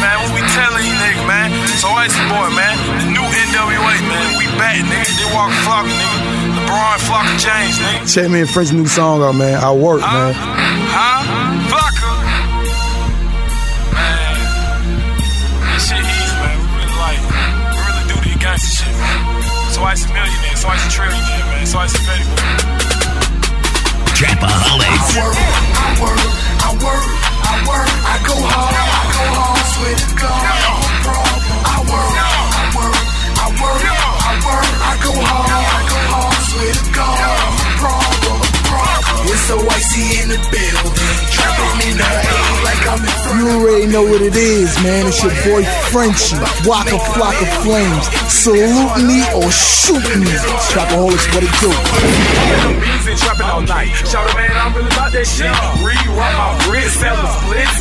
man. What we telling you, nigga, man? So Boy, man. The new NWA, man. We back, nigga. They walk flock, nigga. LeBron flock James, nigga. Check me and French new song out, man. I work, huh? man. Huh? Shit man. So Icy millionaire. Trillionaire, man. So boy. Trapaholics. I work, I work, I work. already know what it is, man. It's your boy Frenchie, Walk a Flock of Flames. Salute me or shoot me. Trapaholics, what it do?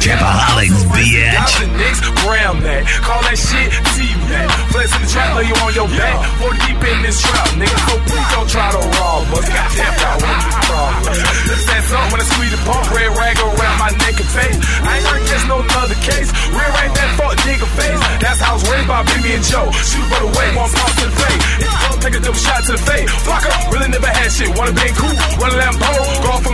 Trapaholics, bitch. That. Call that shit Flex in the trap, lay you on your back. deep in this trap, nigga. So please don't try to rob us. You problem. Up when me and Joe, shoot both away. One pop to the fade. If you take a double shot to the fade. Block up, really never had shit. Wanna be cool, one Lambo, go off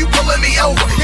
you pulling me over.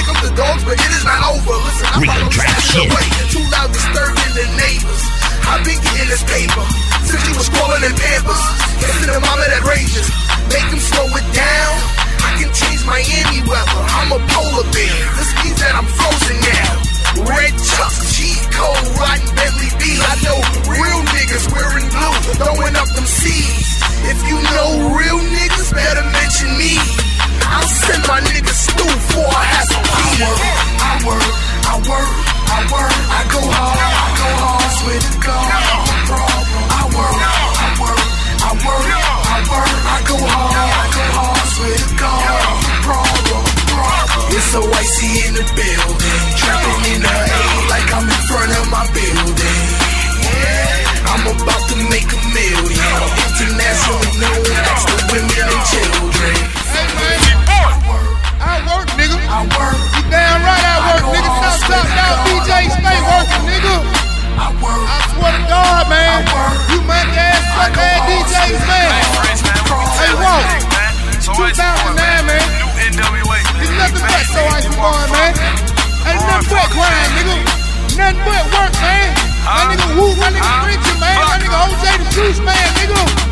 work grind, nigga. Nothing but work, man. My nigga Woo, my nigga Richard, man. My nigga Jose the Juice, man, nigga.